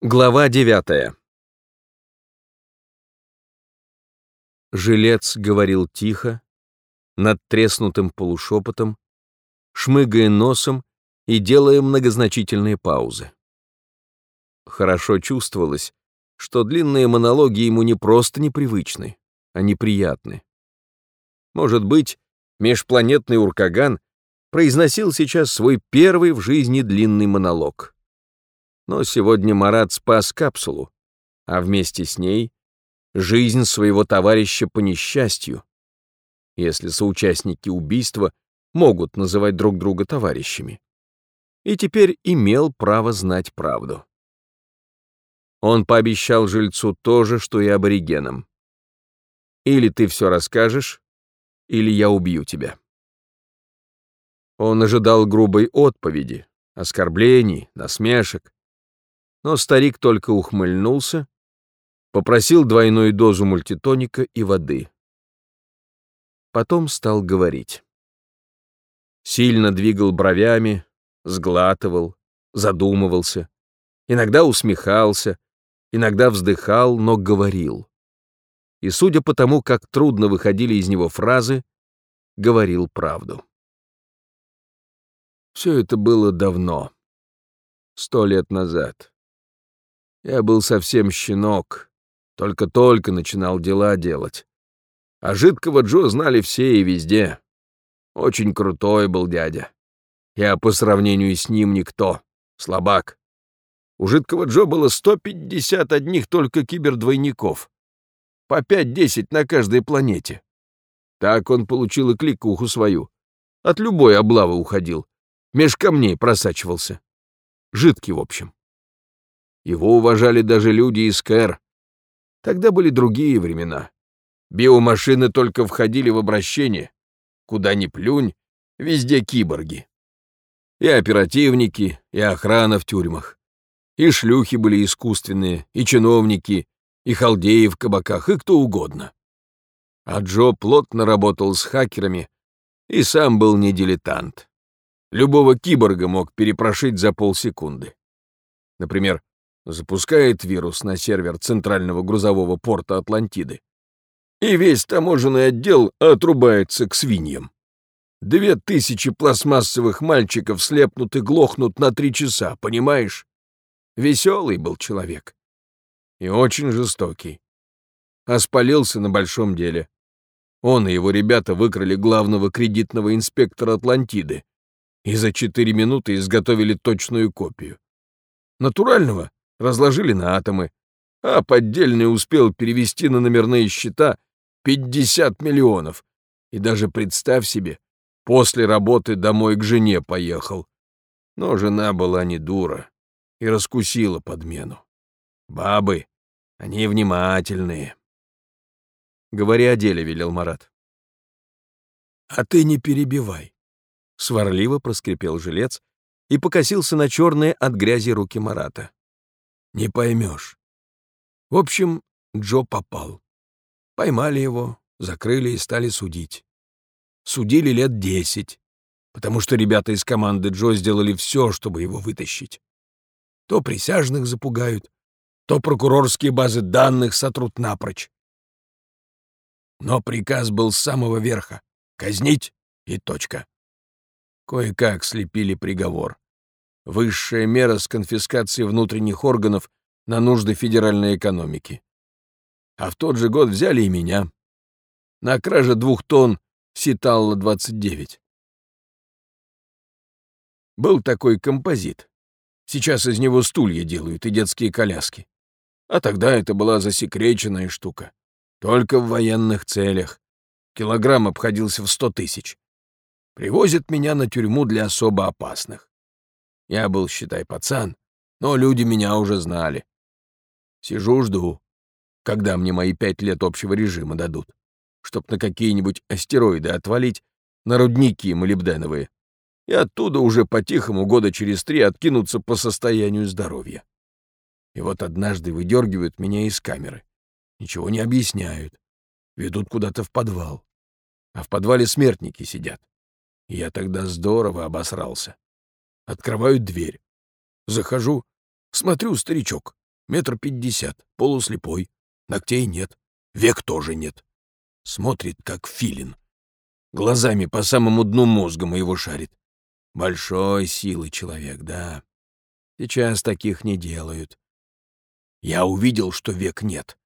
Глава девятая Жилец говорил тихо, над треснутым полушепотом, шмыгая носом и делая многозначительные паузы. Хорошо чувствовалось, что длинные монологи ему не просто непривычны, а неприятны. Может быть, межпланетный Уркаган произносил сейчас свой первый в жизни длинный монолог. Но сегодня Марат спас капсулу, а вместе с ней — жизнь своего товарища по несчастью, если соучастники убийства могут называть друг друга товарищами. И теперь имел право знать правду. Он пообещал жильцу то же, что и аборигенам. Или ты все расскажешь, или я убью тебя. Он ожидал грубой отповеди, оскорблений, насмешек, но старик только ухмыльнулся, попросил двойную дозу мультитоника и воды. Потом стал говорить. Сильно двигал бровями, сглатывал, задумывался, иногда усмехался, иногда вздыхал, но говорил. И судя по тому, как трудно выходили из него фразы, говорил правду. Все это было давно, сто лет назад. Я был совсем щенок, только-только начинал дела делать. А жидкого Джо знали все и везде. Очень крутой был дядя. Я по сравнению с ним никто, слабак. У жидкого Джо было 150 одних только кибердвойников. По 5-10 на каждой планете. Так он получил и кликуху свою. От любой облавы уходил. Меж камней просачивался. Жидкий, в общем. Его уважали даже люди из КР. Тогда были другие времена. Биомашины только входили в обращение. Куда ни плюнь, везде киборги. И оперативники, и охрана в тюрьмах. И шлюхи были искусственные, и чиновники, и халдеи в кабаках, и кто угодно. А Джо плотно работал с хакерами и сам был не дилетант. Любого киборга мог перепрошить за полсекунды. Например, запускает вирус на сервер центрального грузового порта Атлантиды. И весь таможенный отдел отрубается к свиньям. Две тысячи пластмассовых мальчиков слепнут и глохнут на три часа, понимаешь? Веселый был человек. И очень жестокий. А спалился на большом деле. Он и его ребята выкрали главного кредитного инспектора Атлантиды и за четыре минуты изготовили точную копию. Натурального разложили на атомы, а поддельный успел перевести на номерные счета 50 миллионов. И даже представь себе, после работы домой к жене поехал. Но жена была не дура и раскусила подмену. Бабы, они внимательные. Говори о деле, велел Марат. А ты не перебивай. Сварливо проскрипел жилец и покосился на черные от грязи руки Марата. Не поймешь. В общем, Джо попал. Поймали его, закрыли и стали судить. Судили лет десять, потому что ребята из команды Джо сделали все, чтобы его вытащить. То присяжных запугают, то прокурорские базы данных сотрут напрочь. Но приказ был с самого верха — казнить и точка. Кое-как слепили приговор высшая мера с конфискацией внутренних органов на нужды федеральной экономики. А в тот же год взяли и меня. На краже двух тонн Ситалла-29. Был такой композит. Сейчас из него стулья делают и детские коляски. А тогда это была засекреченная штука. Только в военных целях. Килограмм обходился в сто тысяч. Привозят меня на тюрьму для особо опасных. Я был, считай, пацан, но люди меня уже знали. Сижу, жду, когда мне мои пять лет общего режима дадут, чтоб на какие-нибудь астероиды отвалить, на рудники молибденовые, и оттуда уже по-тихому года через три откинуться по состоянию здоровья. И вот однажды выдергивают меня из камеры. Ничего не объясняют. Ведут куда-то в подвал. А в подвале смертники сидят. И я тогда здорово обосрался. Открываю дверь. Захожу, смотрю, старичок, метр пятьдесят, полуслепой, ногтей нет, век тоже нет. Смотрит, как филин. Глазами по самому дну мозга моего шарит. Большой силы человек, да. Сейчас таких не делают. Я увидел, что век нет,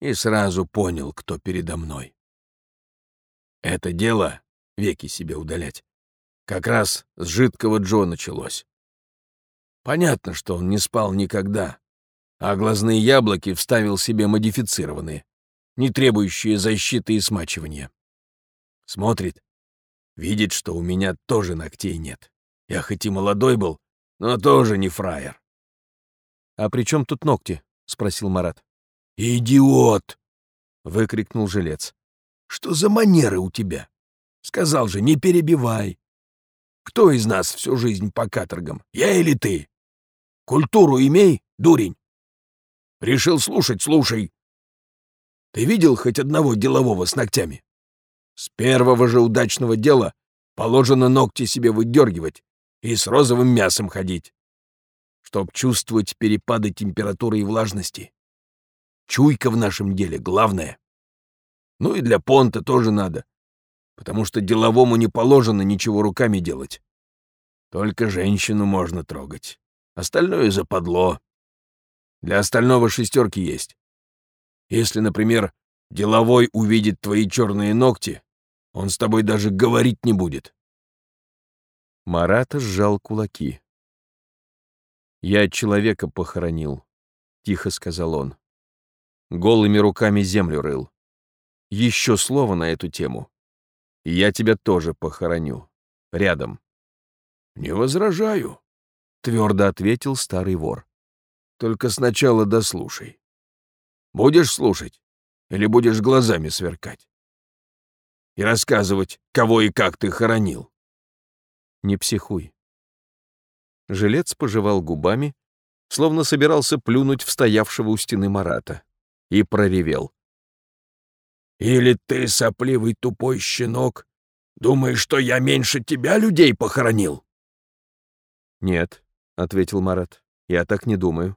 и сразу понял, кто передо мной. Это дело, веки себе удалять, как раз с жидкого Джо началось. Понятно, что он не спал никогда, а глазные яблоки вставил себе модифицированные, не требующие защиты и смачивания. Смотрит, видит, что у меня тоже ногтей нет. Я хоть и молодой был, но тоже не фраер. «А при чем тут ногти?» — спросил Марат. «Идиот!» — выкрикнул жилец. «Что за манеры у тебя? Сказал же, не перебивай. Кто из нас всю жизнь по каторгам, я или ты? Культуру имей, дурень. Решил слушать, слушай. Ты видел хоть одного делового с ногтями? С первого же удачного дела положено ногти себе выдергивать и с розовым мясом ходить, чтоб чувствовать перепады температуры и влажности. Чуйка в нашем деле главное. Ну и для понта тоже надо, потому что деловому не положено ничего руками делать. Только женщину можно трогать. Остальное западло. Для остального шестерки есть. Если, например, деловой увидит твои черные ногти, он с тобой даже говорить не будет. Марата сжал кулаки. «Я человека похоронил», — тихо сказал он. Голыми руками землю рыл. Еще слово на эту тему. И я тебя тоже похороню. Рядом. «Не возражаю», — твердо ответил старый вор. «Только сначала дослушай. Будешь слушать или будешь глазами сверкать? И рассказывать, кого и как ты хоронил?» «Не психуй». Жилец пожевал губами, словно собирался плюнуть в стоявшего у стены Марата и проревел. «Или ты, сопливый тупой щенок, думаешь, что я меньше тебя людей похоронил?» «Нет», — ответил Марат, — «я так не думаю».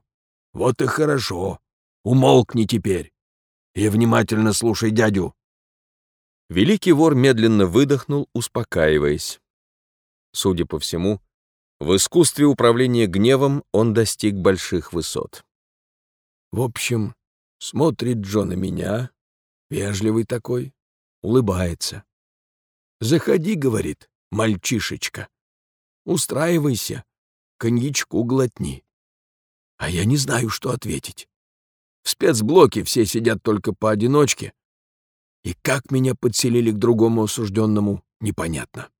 «Вот и хорошо. Умолкни теперь и внимательно слушай дядю». Великий вор медленно выдохнул, успокаиваясь. Судя по всему, в искусстве управления гневом он достиг больших высот. «В общем, Смотрит Джо на меня, вежливый такой, улыбается. «Заходи», — говорит, — «мальчишечка. Устраивайся, коньячку глотни». А я не знаю, что ответить. В спецблоке все сидят только поодиночке, и как меня подселили к другому осужденному, непонятно.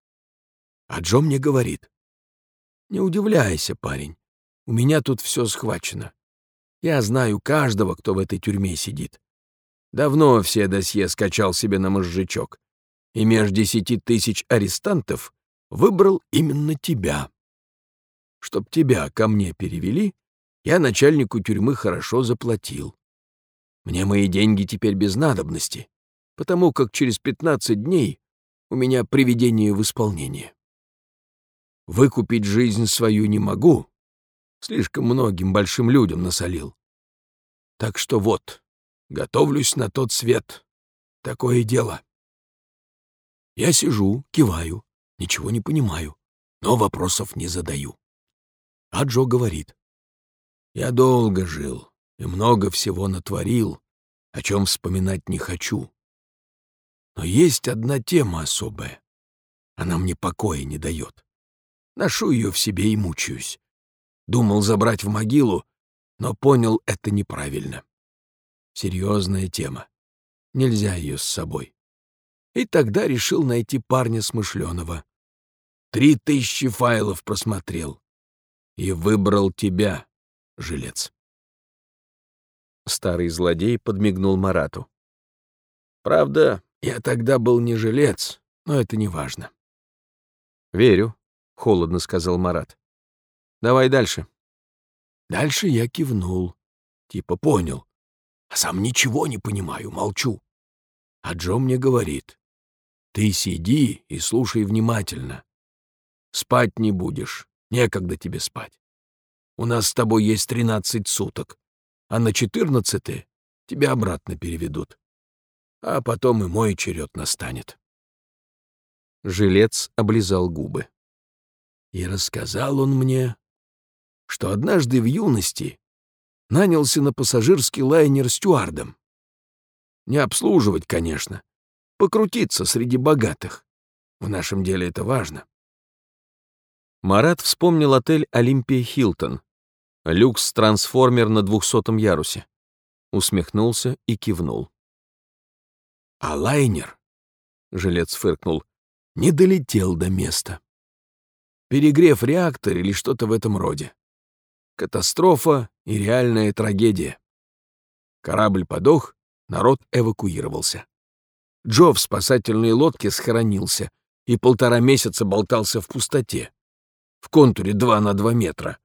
А Джо мне говорит, «Не удивляйся, парень, у меня тут все схвачено. Я знаю каждого, кто в этой тюрьме сидит. Давно все досье скачал себе на мозжечок. И меж десяти тысяч арестантов выбрал именно тебя. Чтоб тебя ко мне перевели, я начальнику тюрьмы хорошо заплатил. Мне мои деньги теперь без надобности, потому как через пятнадцать дней у меня приведение в исполнение. Выкупить жизнь свою не могу, Слишком многим большим людям насолил. Так что вот, готовлюсь на тот свет. Такое дело. Я сижу, киваю, ничего не понимаю, но вопросов не задаю. А Джо говорит. Я долго жил и много всего натворил, о чем вспоминать не хочу. Но есть одна тема особая. Она мне покоя не дает. Ношу ее в себе и мучаюсь. Думал забрать в могилу, но понял это неправильно. Серьезная тема. Нельзя ее с собой. И тогда решил найти парня смышленого. Три тысячи файлов просмотрел. И выбрал тебя, жилец. Старый злодей подмигнул Марату. Правда, я тогда был не жилец, но это не важно. «Верю», — холодно сказал Марат. Давай дальше. Дальше я кивнул. Типа понял. А сам ничего не понимаю, молчу. А Джо мне говорит. Ты сиди и слушай внимательно. Спать не будешь. Некогда тебе спать. У нас с тобой есть тринадцать суток. а на четырнадцатое тебя обратно переведут. А потом и мой черед настанет. Жилец облизал губы. И рассказал он мне, что однажды в юности нанялся на пассажирский лайнер стюардом. Не обслуживать, конечно, покрутиться среди богатых. В нашем деле это важно. Марат вспомнил отель «Олимпия Хилтон», люкс-трансформер на двухсотом ярусе. Усмехнулся и кивнул. А лайнер, — жилец фыркнул, — не долетел до места. Перегрев реактор или что-то в этом роде. Катастрофа и реальная трагедия. Корабль подох, народ эвакуировался. Джо в спасательной лодке схоронился и полтора месяца болтался в пустоте. В контуре два на два метра.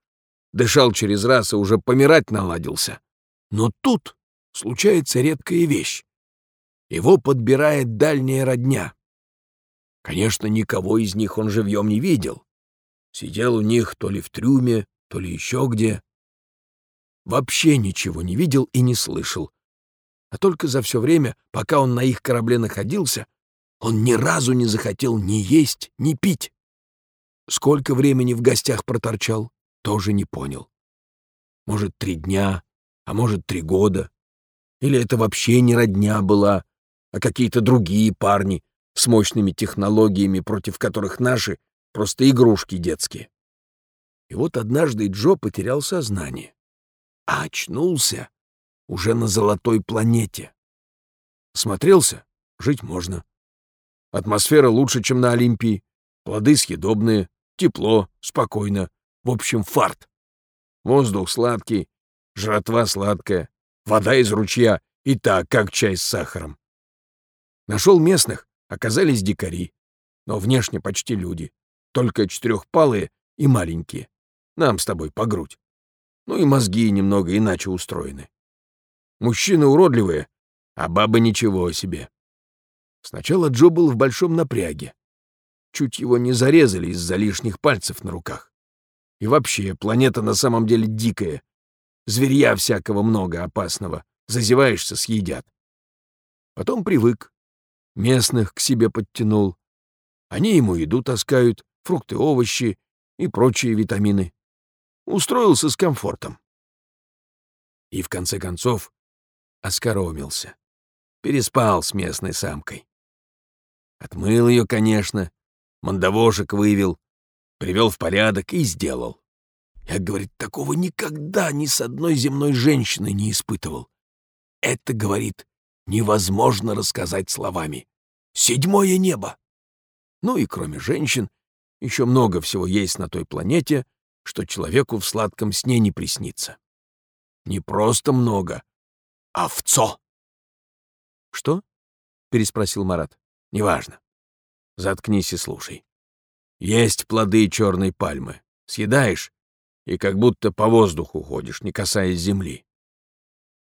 Дышал через раз и уже помирать наладился. Но тут случается редкая вещь. Его подбирает дальняя родня. Конечно, никого из них он живьем не видел. Сидел у них то ли в трюме, то ли еще где. Вообще ничего не видел и не слышал. А только за все время, пока он на их корабле находился, он ни разу не захотел ни есть, ни пить. Сколько времени в гостях проторчал, тоже не понял. Может, три дня, а может, три года. Или это вообще не родня была, а какие-то другие парни с мощными технологиями, против которых наши просто игрушки детские. И вот однажды Джо потерял сознание, а очнулся уже на золотой планете. Смотрелся — жить можно. Атмосфера лучше, чем на Олимпии, плоды съедобные, тепло, спокойно, в общем, фарт. Воздух сладкий, жратва сладкая, вода из ручья и так, как чай с сахаром. Нашел местных, оказались дикари, но внешне почти люди, только четырехпалые и маленькие нам с тобой по грудь. Ну и мозги немного иначе устроены. Мужчины уродливые, а бабы ничего себе. Сначала Джо был в большом напряге. Чуть его не зарезали из-за лишних пальцев на руках. И вообще, планета на самом деле дикая. Зверья всякого много опасного. Зазеваешься — съедят. Потом привык. Местных к себе подтянул. Они ему еду таскают, фрукты, овощи и прочие витамины устроился с комфортом. И в конце концов оскоромился. Переспал с местной самкой. Отмыл ее, конечно, мандавошек вывел, привел в порядок и сделал. Я, говорит, такого никогда ни с одной земной женщиной не испытывал. Это, говорит, невозможно рассказать словами. Седьмое небо. Ну и кроме женщин, еще много всего есть на той планете — что человеку в сладком сне не приснится. Не просто много, а вцо. «Что?» — переспросил Марат. «Неважно. Заткнись и слушай. Есть плоды черной пальмы. Съедаешь, и как будто по воздуху ходишь, не касаясь земли.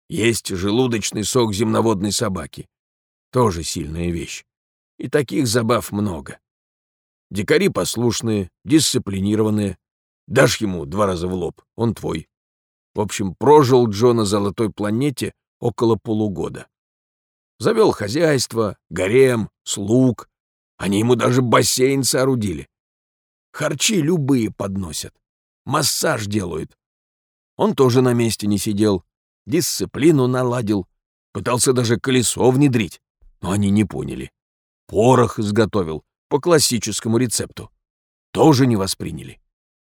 Есть желудочный сок земноводной собаки. Тоже сильная вещь. И таких забав много. Дикари послушные, дисциплинированные, Дашь ему два раза в лоб, он твой. В общем, прожил Джо на золотой планете около полугода. Завел хозяйство, гарем, слуг. Они ему даже бассейн соорудили. Харчи любые подносят. Массаж делают. Он тоже на месте не сидел. Дисциплину наладил. Пытался даже колесо внедрить. Но они не поняли. Порох изготовил по классическому рецепту. Тоже не восприняли.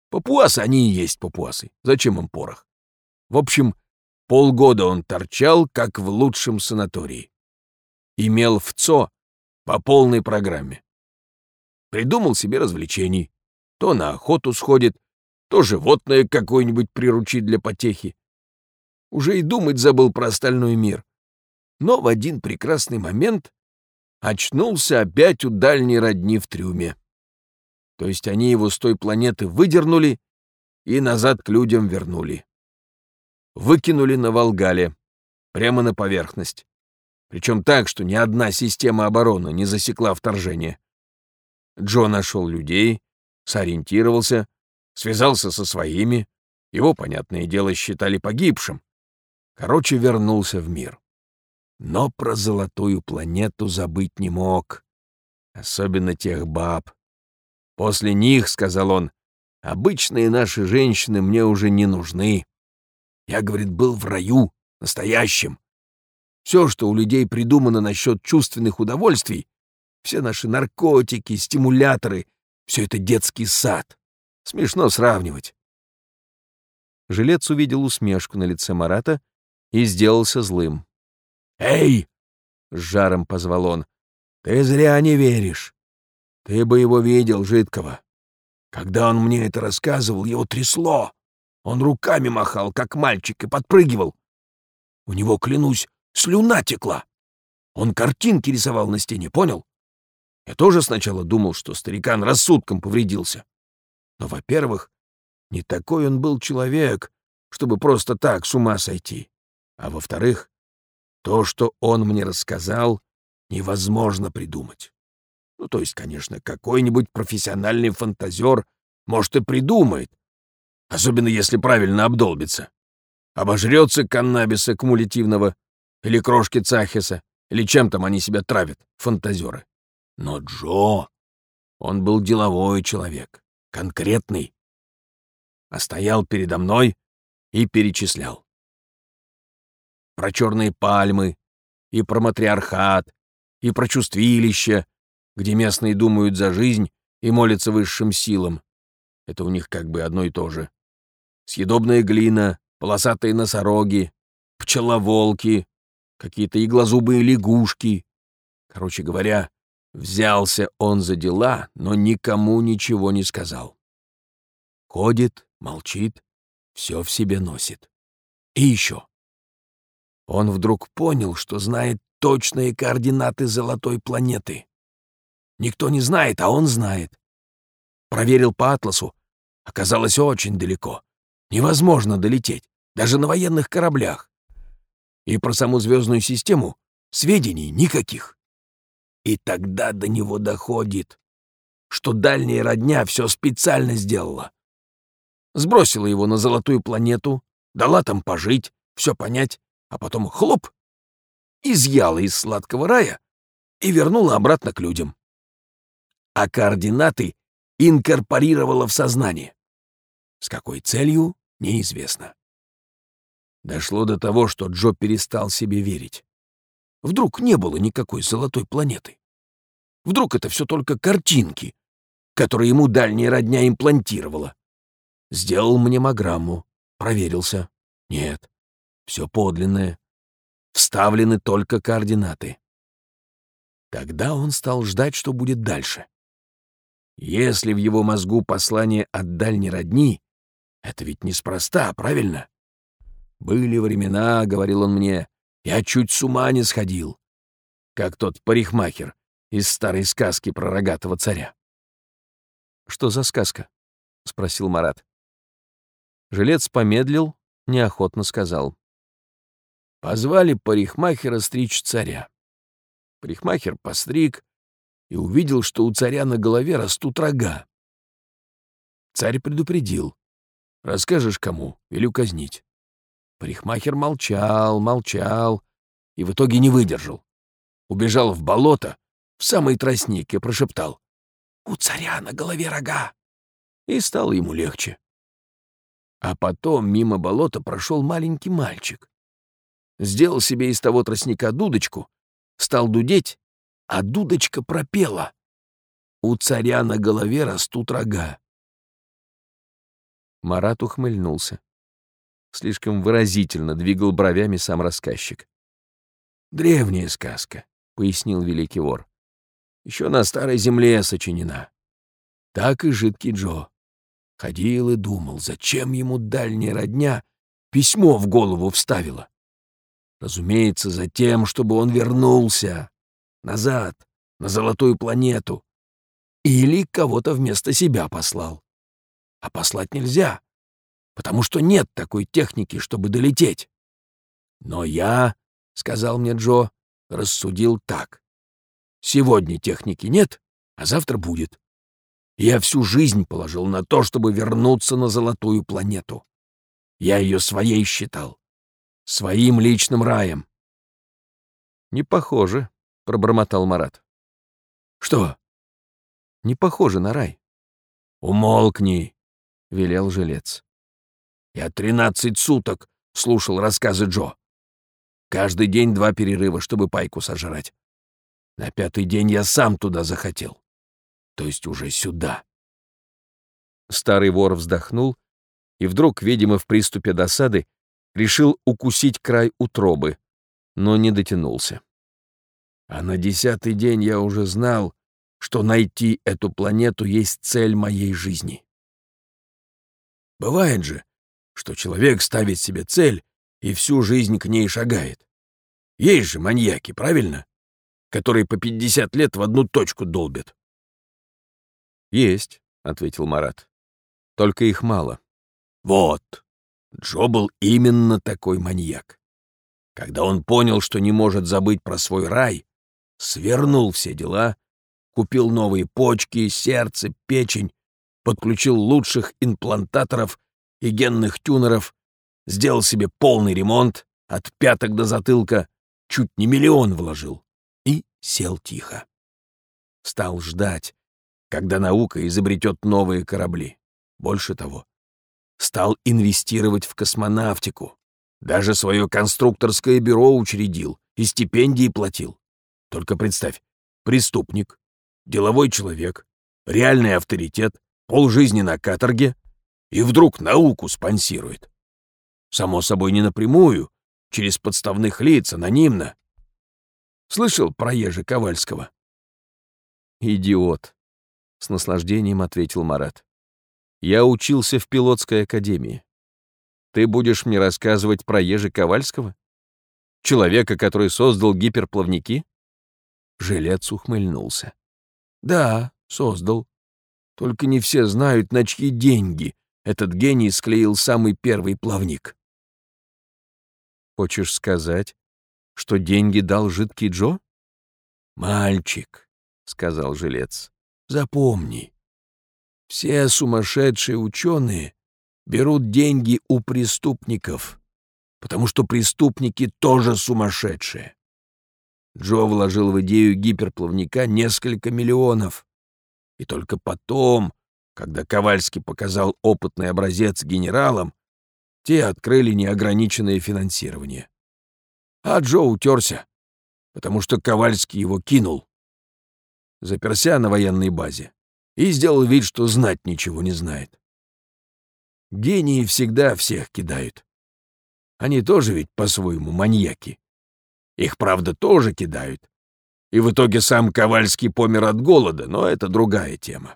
Папуасы они и есть папуасы. Зачем им порох? В общем, полгода он торчал, как в лучшем санатории. Имел в ЦО по полной программе. Придумал себе развлечений. То на охоту сходит, то животное какое-нибудь приручит для потехи. Уже и думать забыл про остальной мир. Но в один прекрасный момент очнулся опять у дальней родни в трюме. То есть они его с той планеты выдернули и назад к людям вернули. Выкинули на Волгале, прямо на поверхность. Причем так, что ни одна система обороны не засекла вторжение. Джо нашел людей, сориентировался, связался со своими. Его, понятное дело, считали погибшим. Короче, вернулся в мир. Но про золотую планету забыть не мог. Особенно тех баб. После них, — сказал он, — обычные наши женщины мне уже не нужны. Я, говорит, был в раю, настоящем. Все, что у людей придумано насчет чувственных удовольствий, все наши наркотики, стимуляторы, все это детский сад. Смешно сравнивать. Жилец увидел усмешку на лице Марата и сделался злым. «Эй!» — с жаром позвал он. «Ты зря не веришь. Ты бы его видел, жидкого. Когда он мне это рассказывал, его трясло. Он руками махал, как мальчик, и подпрыгивал. У него, клянусь, слюна текла. Он картинки рисовал на стене, понял? Я тоже сначала думал, что старикан рассудком повредился. Но, во-первых, не такой он был человек, чтобы просто так с ума сойти. А во-вторых, то, что он мне рассказал, невозможно придумать. Ну, то есть, конечно, какой-нибудь профессиональный фантазер, может, и придумает, особенно если правильно обдолбится. Обожрется каннабиса кумулятивного или крошки цахиса, или чем там они себя травят, фантазеры. Но Джо, он был деловой человек, конкретный. А стоял передо мной и перечислял. Про черные пальмы, и про матриархат, и про чувствилище, где местные думают за жизнь и молятся высшим силам. Это у них как бы одно и то же. Съедобная глина, полосатые носороги, пчеловолки, какие-то иглозубые лягушки. Короче говоря, взялся он за дела, но никому ничего не сказал. Ходит, молчит, все в себе носит. И еще. Он вдруг понял, что знает точные координаты золотой планеты. Никто не знает, а он знает. Проверил по атласу. Оказалось очень далеко. Невозможно долететь, даже на военных кораблях. И про саму звездную систему сведений никаких. И тогда до него доходит, что дальняя родня все специально сделала. Сбросила его на золотую планету, дала там пожить, все понять, а потом хлоп, изъяла из сладкого рая и вернула обратно к людям а координаты инкорпорировала в сознание. С какой целью — неизвестно. Дошло до того, что Джо перестал себе верить. Вдруг не было никакой золотой планеты. Вдруг это все только картинки, которые ему дальняя родня имплантировала. Сделал мнемограмму, проверился. Нет, все подлинное. Вставлены только координаты. Тогда он стал ждать, что будет дальше. Если в его мозгу послание от дальней родни, это ведь неспроста, правильно? Были времена, — говорил он мне, — я чуть с ума не сходил, как тот парикмахер из старой сказки про рогатого царя. «Что за сказка?» — спросил Марат. Жилец помедлил, неохотно сказал. Позвали парикмахера стричь царя. Парикмахер постриг, и увидел, что у царя на голове растут рога. Царь предупредил. «Расскажешь кому, велю казнить». Парикмахер молчал, молчал и в итоге не выдержал. Убежал в болото, в самый тростник и прошептал. «У царя на голове рога!» И стало ему легче. А потом мимо болота прошел маленький мальчик. Сделал себе из того тростника дудочку, стал дудеть а дудочка пропела. У царя на голове растут рога. Марат ухмыльнулся. Слишком выразительно двигал бровями сам рассказчик. «Древняя сказка», — пояснил великий вор. «Еще на старой земле сочинена. Так и жидкий Джо. Ходил и думал, зачем ему дальняя родня письмо в голову вставила. Разумеется, за тем, чтобы он вернулся, назад, на золотую планету. Или кого-то вместо себя послал. А послать нельзя, потому что нет такой техники, чтобы долететь. Но я, — сказал мне Джо, — рассудил так. Сегодня техники нет, а завтра будет. Я всю жизнь положил на то, чтобы вернуться на золотую планету. Я ее своей считал. Своим личным раем. «Не похоже», — пробормотал Марат. «Что?» «Не похоже на рай». «Умолкни», — велел жилец. «Я тринадцать суток слушал рассказы Джо. Каждый день два перерыва, чтобы пайку сожрать. На пятый день я сам туда захотел. То есть уже сюда». Старый вор вздохнул и вдруг, видимо, в приступе досады, решил укусить край утробы, но не дотянулся. А на десятый день я уже знал, что найти эту планету есть цель моей жизни. Бывает же, что человек ставит себе цель и всю жизнь к ней шагает. Есть же маньяки, правильно? Которые по пятьдесят лет в одну точку долбят. «Есть», — ответил Марат. «Только их мало». Вот. Джо был именно такой маньяк. Когда он понял, что не может забыть про свой рай, свернул все дела, купил новые почки, сердце, печень, подключил лучших имплантаторов и генных тюнеров, сделал себе полный ремонт от пяток до затылка, чуть не миллион вложил и сел тихо. Стал ждать, когда наука изобретет новые корабли. Больше того, стал инвестировать в космонавтику, даже свое конструкторское бюро учредил и стипендии платил. Только представь, преступник, деловой человек, реальный авторитет, полжизни на каторге и вдруг науку спонсирует. Само собой, не напрямую, через подставных лиц, анонимно. Слышал про Ежи Ковальского? «Идиот», — с наслаждением ответил Марат. «Я учился в пилотской академии. Ты будешь мне рассказывать про Ежи Ковальского? Человека, который создал гиперплавники?» Жилец ухмыльнулся. «Да, создал. Только не все знают, на чьи деньги этот гений склеил самый первый плавник». «Хочешь сказать, что деньги дал жидкий Джо?» «Мальчик», — сказал жилец, — «запомни, все сумасшедшие ученые берут деньги у преступников, потому что преступники тоже сумасшедшие. Джо вложил в идею гиперплавника несколько миллионов. И только потом, когда Ковальский показал опытный образец генералам, те открыли неограниченное финансирование. А Джо утерся, потому что Ковальский его кинул. Заперся на военной базе и сделал вид, что знать ничего не знает. Гении всегда всех кидают. Они тоже ведь по-своему маньяки. Их, правда, тоже кидают. И в итоге сам Ковальский помер от голода, но это другая тема.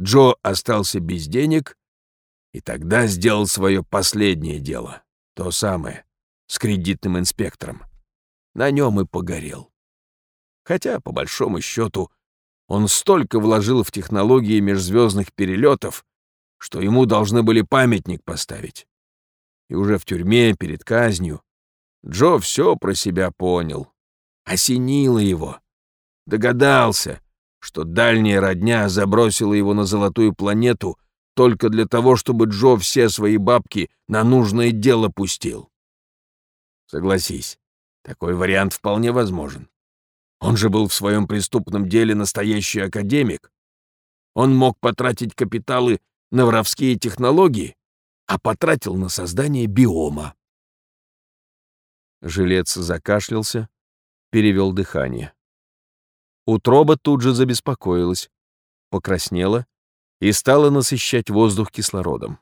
Джо остался без денег и тогда сделал свое последнее дело, то самое, с кредитным инспектором. На нем и погорел. Хотя, по большому счету, он столько вложил в технологии межзвездных перелетов, что ему должны были памятник поставить. И уже в тюрьме, перед казнью, Джо все про себя понял. Осенило его. Догадался, что дальняя родня забросила его на золотую планету только для того, чтобы Джо все свои бабки на нужное дело пустил. Согласись, такой вариант вполне возможен. Он же был в своем преступном деле настоящий академик. Он мог потратить капиталы на воровские технологии, а потратил на создание биома. Жилец закашлялся, перевел дыхание. Утроба тут же забеспокоилась, покраснела и стала насыщать воздух кислородом.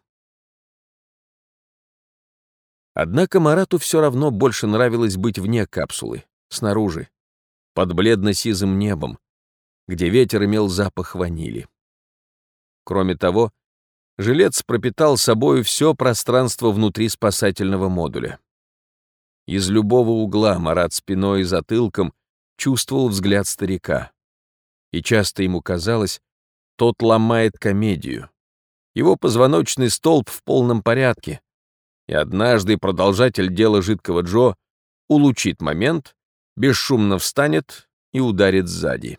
Однако Марату все равно больше нравилось быть вне капсулы, снаружи, под бледно-сизым небом, где ветер имел запах ванили. Кроме того, жилец пропитал собою все пространство внутри спасательного модуля. Из любого угла Марат спиной и затылком чувствовал взгляд старика. И часто ему казалось, тот ломает комедию. Его позвоночный столб в полном порядке, и однажды продолжатель дела жидкого Джо улучит момент бесшумно встанет и ударит сзади.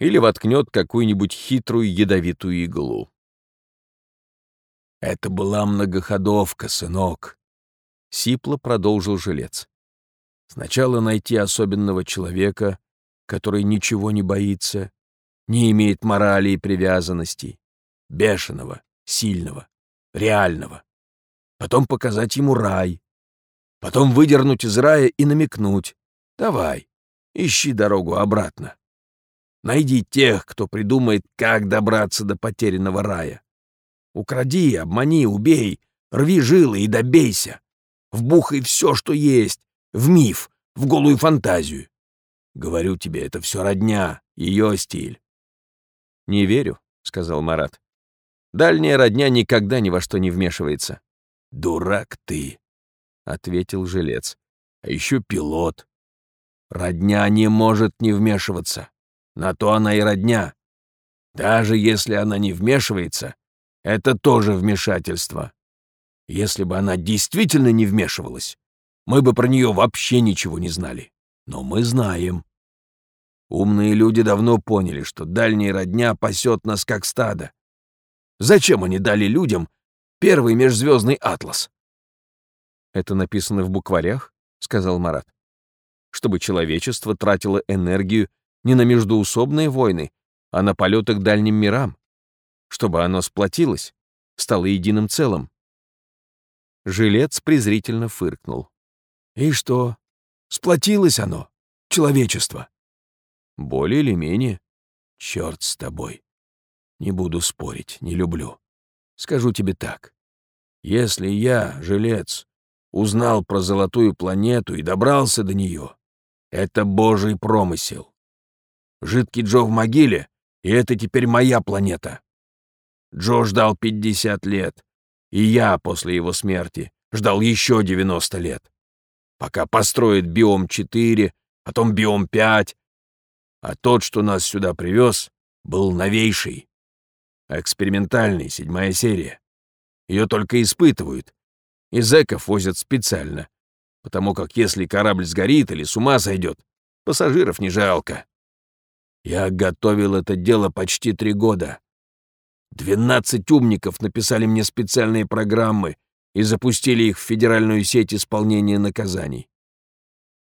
Или воткнет какую-нибудь хитрую ядовитую иглу. «Это была многоходовка, сынок», — сипло продолжил жилец. «Сначала найти особенного человека, который ничего не боится, не имеет морали и привязанностей, бешеного, сильного, реального. Потом показать ему рай. Потом выдернуть из рая и намекнуть. Давай, ищи дорогу обратно. Найди тех, кто придумает, как добраться до потерянного рая. Укради, обмани, убей, рви жилы и добейся. Вбухай все, что есть, в миф, в голую фантазию. Говорю тебе, это все родня, ее стиль. «Не верю», — сказал Марат. «Дальняя родня никогда ни во что не вмешивается». «Дурак ты», — ответил жилец. «А еще пилот. Родня не может не вмешиваться. На то она и родня. Даже если она не вмешивается, это тоже вмешательство. Если бы она действительно не вмешивалась, мы бы про нее вообще ничего не знали. Но мы знаем. Умные люди давно поняли, что дальняя родня пасет нас как стадо. Зачем они дали людям первый межзвездный атлас? «Это написано в букварях?» — сказал Марат. «Чтобы человечество тратило энергию не на междуусобные войны, а на полеты к дальним мирам чтобы оно сплотилось, стало единым целым. Жилец презрительно фыркнул. «И что? Сплотилось оно, человечество?» «Более или менее». «Черт с тобой. Не буду спорить, не люблю. Скажу тебе так. Если я, жилец, узнал про золотую планету и добрался до нее, это божий промысел. Жидкий Джо в могиле, и это теперь моя планета. Джо ждал 50 лет, и я после его смерти ждал еще 90 лет. Пока построит Биом-4, потом Биом-5, а тот, что нас сюда привез, был новейший. Экспериментальный, седьмая серия. Ее только испытывают, и зэков возят специально, потому как если корабль сгорит или с ума сойдет, пассажиров не жалко. Я готовил это дело почти три года. Двенадцать умников написали мне специальные программы и запустили их в федеральную сеть исполнения наказаний.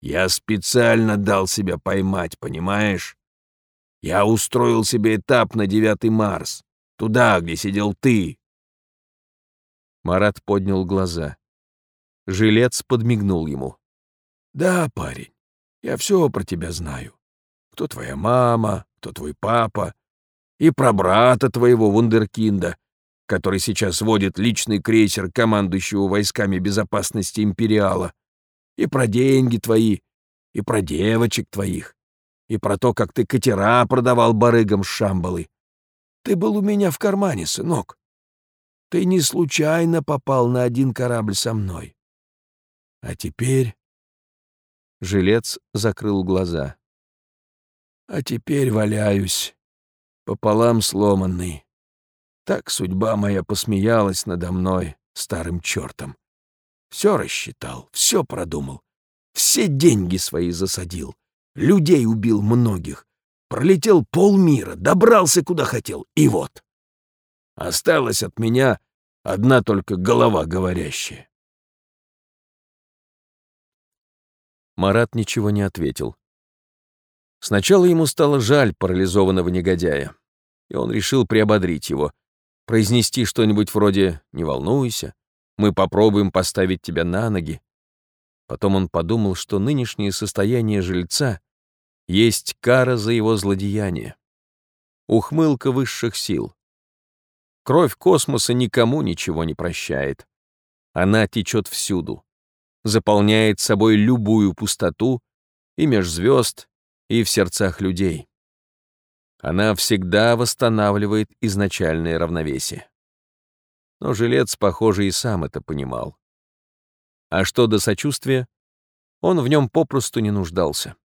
Я специально дал себя поймать, понимаешь? Я устроил себе этап на девятый Марс, туда, где сидел ты. Марат поднял глаза. Жилец подмигнул ему. «Да, парень, я все про тебя знаю. Кто твоя мама, кто твой папа, и про брата твоего вундеркинда, который сейчас водит личный крейсер командующего войсками безопасности Империала, и про деньги твои, и про девочек твоих, и про то, как ты катера продавал барыгам с Шамбалы. Ты был у меня в кармане, сынок. Ты не случайно попал на один корабль со мной. А теперь...» Жилец закрыл глаза. «А теперь валяюсь пополам сломанный. Так судьба моя посмеялась надо мной, старым чертом. Все рассчитал, все продумал, все деньги свои засадил, людей убил многих, пролетел полмира, добрался куда хотел, и вот. Осталась от меня одна только голова говорящая. Марат ничего не ответил. Сначала ему стало жаль парализованного негодяя, и он решил приободрить его, произнести что-нибудь вроде «Не волнуйся, мы попробуем поставить тебя на ноги». Потом он подумал, что нынешнее состояние жильца есть кара за его злодеяние. Ухмылка высших сил. Кровь космоса никому ничего не прощает. Она течет всюду, заполняет собой любую пустоту и меж звезд, и в сердцах людей. Она всегда восстанавливает изначальное равновесие. Но жилец, похоже, и сам это понимал. А что до сочувствия, он в нем попросту не нуждался.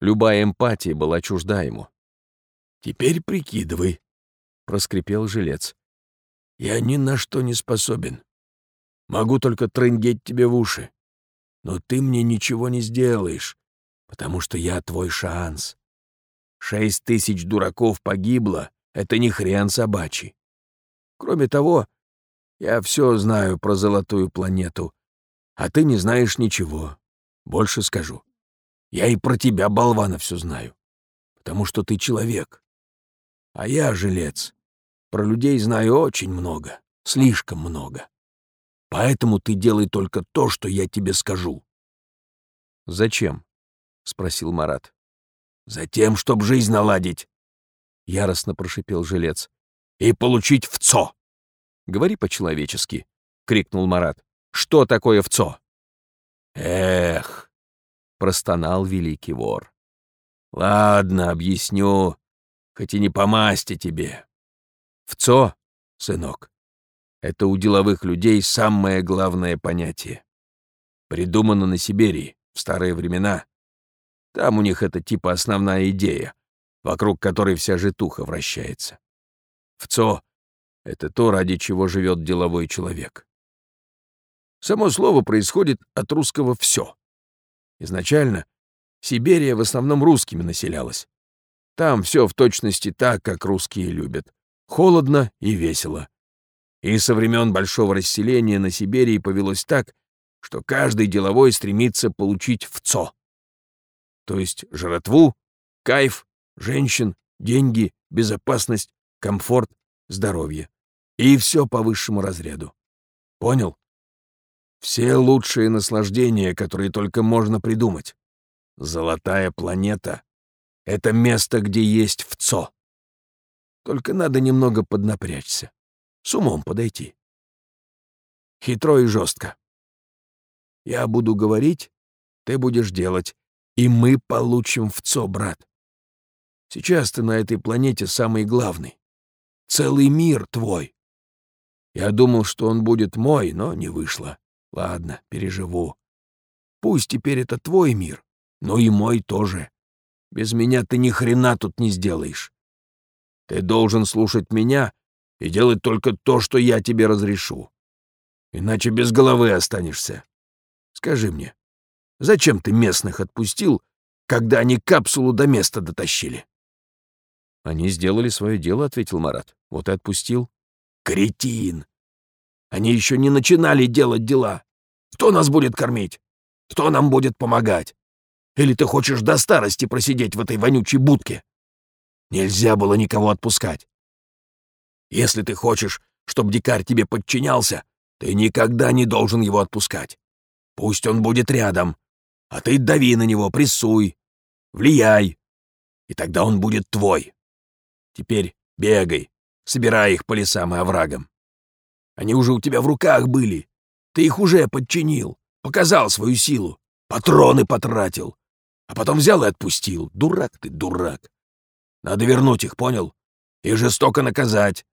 Любая эмпатия была чужда ему. «Теперь прикидывай», — проскрипел жилец. «Я ни на что не способен. Могу только трындеть тебе в уши. Но ты мне ничего не сделаешь, потому что я твой шанс. Шесть тысяч дураков погибло — это не хрен собачий. Кроме того, я все знаю про золотую планету, А ты не знаешь ничего. Больше скажу. Я и про тебя, болвана, все знаю. Потому что ты человек. А я, жилец, про людей знаю очень много, слишком много. Поэтому ты делай только то, что я тебе скажу. «Зачем?» — спросил Марат. «Затем, чтоб жизнь наладить», — яростно прошипел жилец, — «и получить вцо». «Говори по-человечески», — крикнул Марат. «Что такое вцо?» «Эх», — простонал великий вор. «Ладно, объясню, хоть и не по масти тебе. ВЦО, сынок, это у деловых людей самое главное понятие. Придумано на Сибири в старые времена. Там у них это типа основная идея, вокруг которой вся житуха вращается. ВЦО — это то, ради чего живет деловой человек. Само слово происходит от русского «все». Изначально Сибирия в основном русскими населялась. Там все в точности так, как русские любят. Холодно и весело. И со времен большого расселения на Сибири повелось так, что каждый деловой стремится получить ВЦО. То есть жратву, кайф, женщин, деньги, безопасность, комфорт, здоровье. И все по высшему разряду. Понял? Все лучшие наслаждения, которые только можно придумать. Золотая планета — это место, где есть ВЦО. Только надо немного поднапрячься, с умом подойти. Хитро и жестко. Я буду говорить, ты будешь делать, и мы получим ВЦО, брат. Сейчас ты на этой планете самый главный. Целый мир твой. Я думал, что он будет мой, но не вышло. Ладно, переживу. Пусть теперь это твой мир, но и мой тоже. Без меня ты ни хрена тут не сделаешь. Ты должен слушать меня и делать только то, что я тебе разрешу. Иначе без головы останешься. Скажи мне, зачем ты местных отпустил, когда они капсулу до места дотащили? Они сделали свое дело, ответил Марат. Вот и отпустил. Кретин! Они еще не начинали делать дела. Кто нас будет кормить? Кто нам будет помогать? Или ты хочешь до старости просидеть в этой вонючей будке? Нельзя было никого отпускать. Если ты хочешь, чтобы дикарь тебе подчинялся, ты никогда не должен его отпускать. Пусть он будет рядом, а ты дави на него, прессуй, влияй, и тогда он будет твой. Теперь бегай, собирай их по лесам и оврагам. Они уже у тебя в руках были. Ты их уже подчинил, показал свою силу, патроны потратил, а потом взял и отпустил. Дурак ты, дурак. Надо вернуть их, понял? И жестоко наказать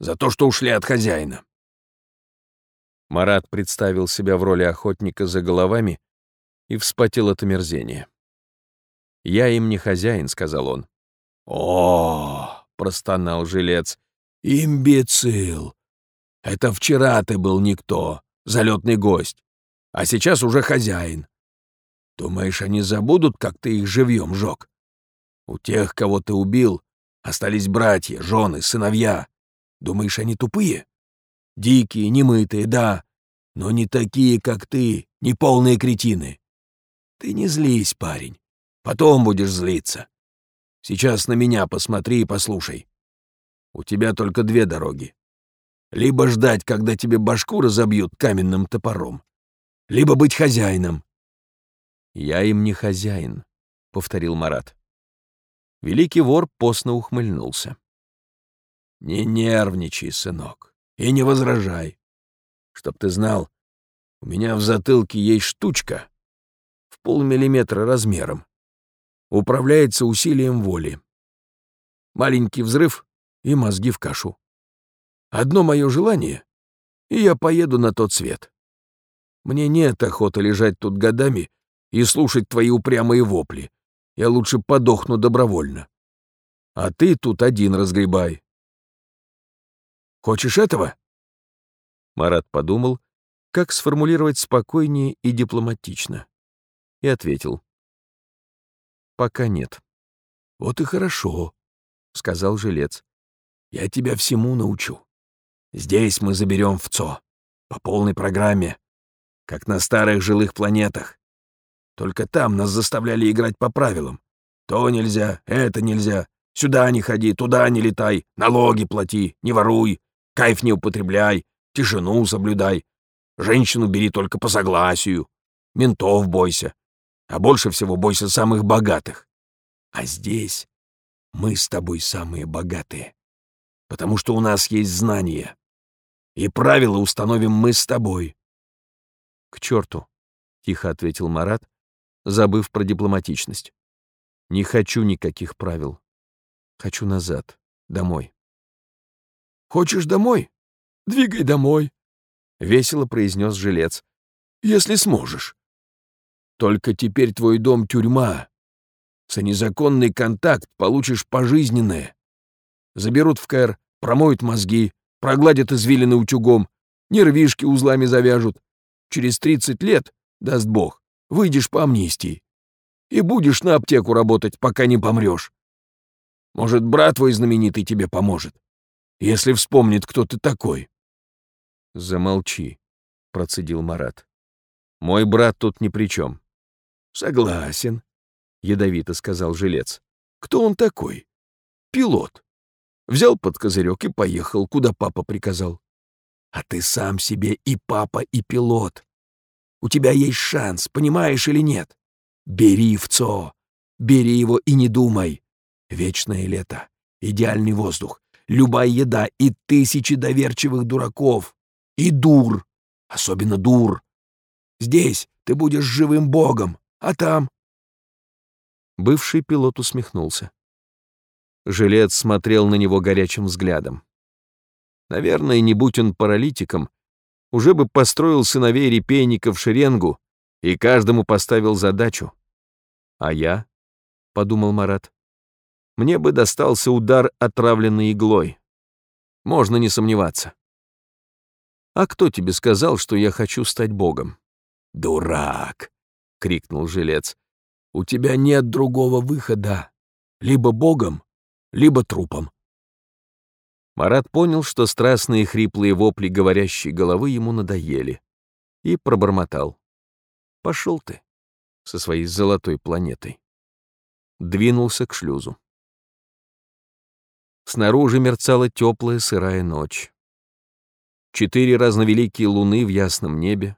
за то, что ушли от хозяина. Марат представил себя в роли охотника за головами и вспотел от омерзения. «Я им не хозяин», — сказал он. «О, — простонал жилец, — имбецил! Это вчера ты был никто, залетный гость, а сейчас уже хозяин. Думаешь, они забудут, как ты их живьем жег? У тех, кого ты убил, остались братья, жены, сыновья. Думаешь, они тупые? Дикие, немытые, да, но не такие, как ты, не полные кретины. Ты не злись, парень. Потом будешь злиться. Сейчас на меня посмотри и послушай. У тебя только две дороги либо ждать, когда тебе башку разобьют каменным топором, либо быть хозяином. «Я им не хозяин», — повторил Марат. Великий вор постно ухмыльнулся. «Не нервничай, сынок, и не возражай. Чтоб ты знал, у меня в затылке есть штучка полмиллиметра размером. Управляется усилием воли. Маленький взрыв и мозги в кашу. Одно мое желание, и я поеду на тот свет. Мне нет охоты лежать тут годами и слушать твои упрямые вопли. Я лучше подохну добровольно. А ты тут один разгребай. Хочешь этого?» Марат подумал, как сформулировать спокойнее и дипломатично, и ответил. «Пока нет». «Вот и хорошо», — сказал жилец. «Я тебя всему научу. Здесь мы заберем ВЦО. По полной программе. как на старых жилых планетах. Только там нас заставляли играть по правилам. То нельзя, это нельзя, сюда не ходи, туда не летай, налоги плати, не воруй, кайф не употребляй, тишину соблюдай, женщину бери только по согласию, ментов бойся, а больше всего бойся самых богатых. А здесь мы с тобой самые богатые, потому что у нас есть знания. И правила установим мы с тобой. — К черту, — тихо ответил Марат, забыв про дипломатичность. — Не хочу никаких правил. Хочу назад, домой. — Хочешь домой? Двигай домой, — весело произнес жилец. — Если сможешь. Только теперь твой дом — тюрьма, за незаконный контакт получишь пожизненное. Заберут в КР, промоют мозги, прогладят извилины утюгом, нервишки узлами завяжут. Через 30 лет, даст бог, выйдешь по амнистии. И будешь на аптеку работать, пока не помрешь. Может, брат твой знаменитый тебе поможет, если вспомнит, кто ты такой. Замолчи, процедил Марат. Мой брат тут ни при чем. Согласен, ядовито сказал жилец. Кто он такой? Пилот. Взял под козырек и поехал, куда папа приказал. А ты сам себе и папа, и пилот. У тебя есть шанс, понимаешь или нет? Бери в ЦО. Бери его и не думай. Вечное лето, идеальный воздух, любая еда и тысячи доверчивых дураков. И дур, особенно дур. Здесь ты будешь живым богом, а там Бывший пилот усмехнулся. Жилец смотрел на него горячим взглядом. Наверное, не будь он паралитиком, уже бы построил сыновей репейников в шеренгу и каждому поставил задачу. А я, — подумал Марат, — мне бы достался удар, отравленный иглой. Можно не сомневаться. А кто тебе сказал, что я хочу стать богом? «Дурак!» — крикнул жилец. У тебя нет другого выхода. Либо богом, либо трупом. Марат понял, что страстные хриплые вопли говорящей головы ему надоели, и пробормотал. «Пошел ты со своей золотой планетой». Двинулся к шлюзу. Снаружи мерцала теплая сырая ночь. Четыре разновеликие луны в ясном небе,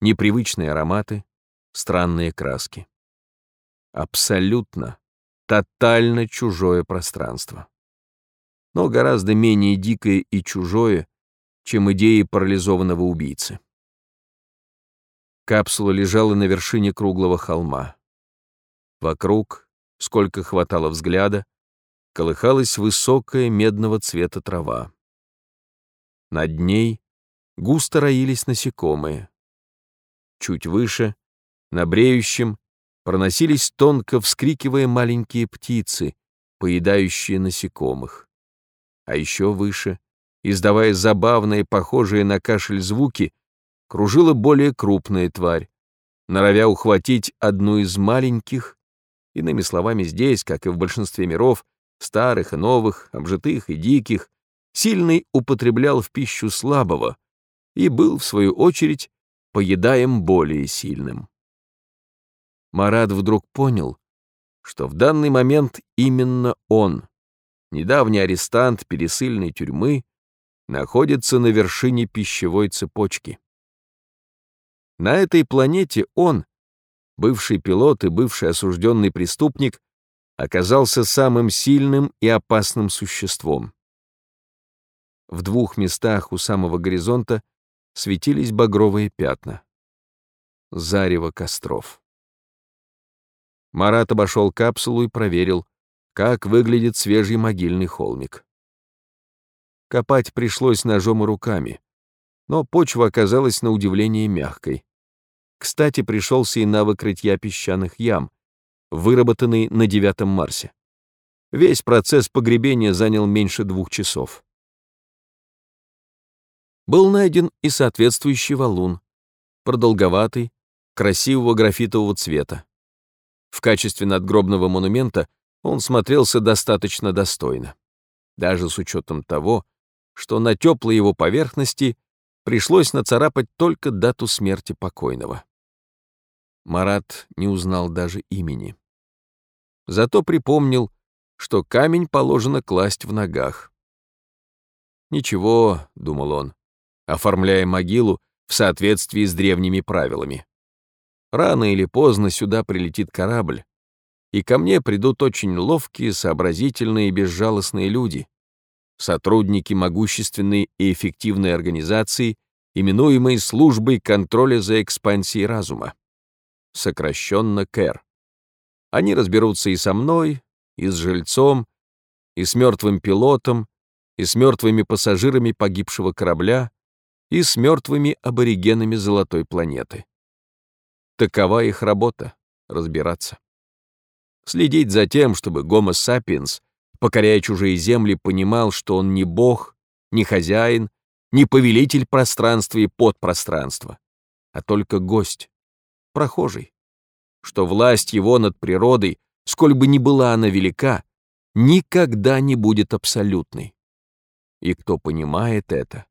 непривычные ароматы, странные краски абсолютно, тотально чужое пространство. Но гораздо менее дикое и чужое, чем идеи парализованного убийцы. Капсула лежала на вершине круглого холма. Вокруг, сколько хватало взгляда, колыхалась высокая медного цвета трава. Над ней густо роились насекомые. Чуть выше, на бреющем, проносились тонко вскрикивая маленькие птицы, поедающие насекомых. А еще выше, издавая забавные, похожие на кашель звуки, кружила более крупная тварь, норовя ухватить одну из маленьких, иными словами, здесь, как и в большинстве миров, старых и новых, обжитых и диких, сильный употреблял в пищу слабого и был, в свою очередь, поедаем более сильным. Марат вдруг понял, что в данный момент именно он, недавний арестант пересыльной тюрьмы, находится на вершине пищевой цепочки. На этой планете он, бывший пилот и бывший осужденный преступник, оказался самым сильным и опасным существом. В двух местах у самого горизонта светились багровые пятна. Зарево костров. Марат обошел капсулу и проверил, как выглядит свежий могильный холмик. Копать пришлось ножом и руками, но почва оказалась на удивление мягкой. Кстати, пришелся и навык рытья песчаных ям, выработанный на девятом Марсе. Весь процесс погребения занял меньше двух часов. Был найден и соответствующий валун, продолговатый, красивого графитового цвета. В качестве надгробного монумента он смотрелся достаточно достойно, даже с учетом того, что на теплой его поверхности пришлось нацарапать только дату смерти покойного. Марат не узнал даже имени. Зато припомнил, что камень положено класть в ногах. «Ничего», — думал он, оформляя могилу в соответствии с древними правилами. «Рано или поздно сюда прилетит корабль, и ко мне придут очень ловкие, сообразительные и безжалостные люди, сотрудники могущественной и эффективной организации, именуемой Службой контроля за экспансией разума, сокращенно КЭР. Они разберутся и со мной, и с жильцом, и с мертвым пилотом, и с мертвыми пассажирами погибшего корабля, и с мертвыми аборигенами золотой планеты. Такова их работа — разбираться. Следить за тем, чтобы Гомо Сапиенс, покоряя чужие земли, понимал, что он не бог, не хозяин, не повелитель пространства и подпространства, а только гость, прохожий, что власть его над природой, сколь бы ни была она велика, никогда не будет абсолютной. И кто понимает это,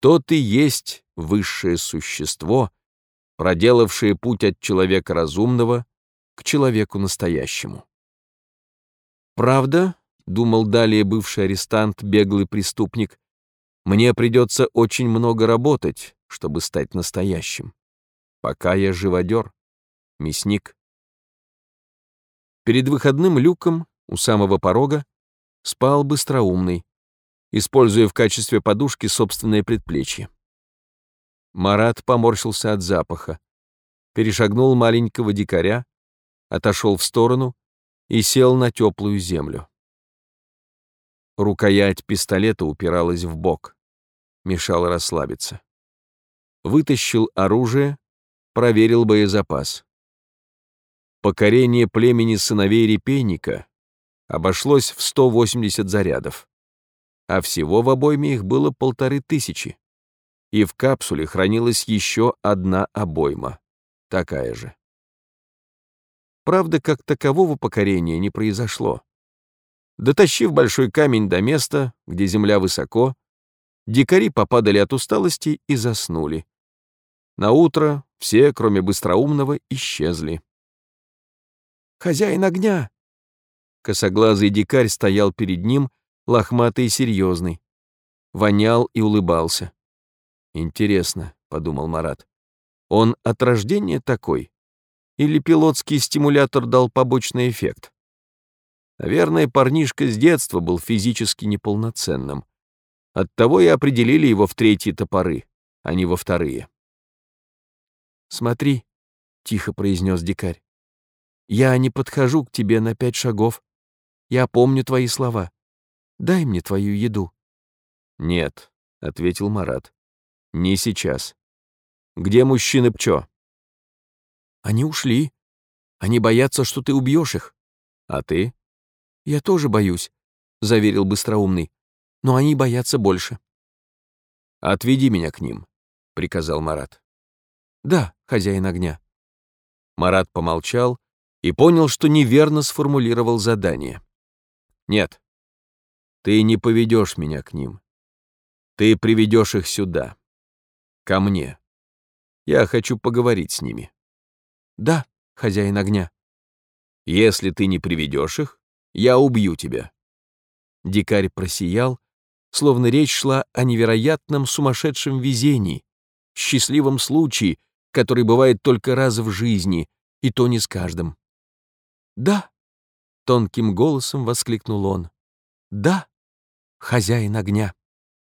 тот и есть высшее существо, проделавшее путь от человека разумного к человеку настоящему. Правда, думал далее бывший арестант, беглый преступник, мне придется очень много работать, чтобы стать настоящим. Пока я живодер, мясник. Перед выходным люком у самого порога спал быстроумный, используя в качестве подушки собственное предплечье. Марат поморщился от запаха, перешагнул маленького дикаря, отошел в сторону и сел на теплую землю. Рукоять пистолета упиралась в бок, мешала расслабиться. Вытащил оружие, проверил боезапас. Покорение племени сыновей репейника обошлось в 180 зарядов, а всего в обойме их было полторы тысячи, и в капсуле хранилась еще одна обойма, такая же. Правда, как такового покорения не произошло. Дотащив большой камень до места, где земля высоко, дикари попадали от усталости и заснули. На утро все, кроме быстроумного, исчезли. «Хозяин огня!» Косоглазый дикарь стоял перед ним, лохматый и серьезный. Вонял и улыбался. «Интересно», — подумал Марат, — «он от рождения такой? Или пилотский стимулятор дал побочный эффект? Наверное, парнишка с детства был физически неполноценным. Оттого и определили его в третьи топоры, а не во вторые. «Смотри», — тихо произнес дикарь, — «я не подхожу к тебе на пять шагов. Я помню твои слова. Дай мне твою еду». «Нет», — ответил Марат, — «не сейчас. Где мужчины Пчо?» Они ушли. Они боятся, что ты убьешь их. А ты? Я тоже боюсь, заверил быстроумный. Но они боятся больше. Отведи меня к ним, приказал Марат. Да, хозяин огня. Марат помолчал и понял, что неверно сформулировал задание. Нет, ты не поведешь меня к ним. Ты приведешь их сюда, ко мне. Я хочу поговорить с ними. Да, хозяин огня. Если ты не приведешь их, я убью тебя. Дикарь просиял, словно речь шла о невероятном сумасшедшем везении, счастливом случае, который бывает только раз в жизни, и то не с каждым. «Да!» — тонким голосом воскликнул он. «Да, хозяин огня!»